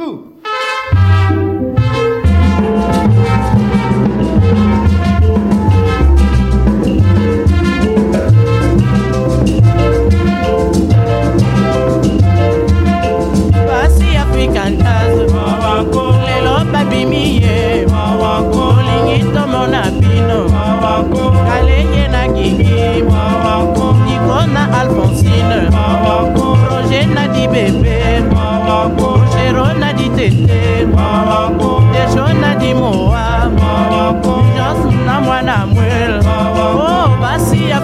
basi afrikantaze lelo babimi ye nzete deso na dimoa nyonso na mwana mwel o basi ya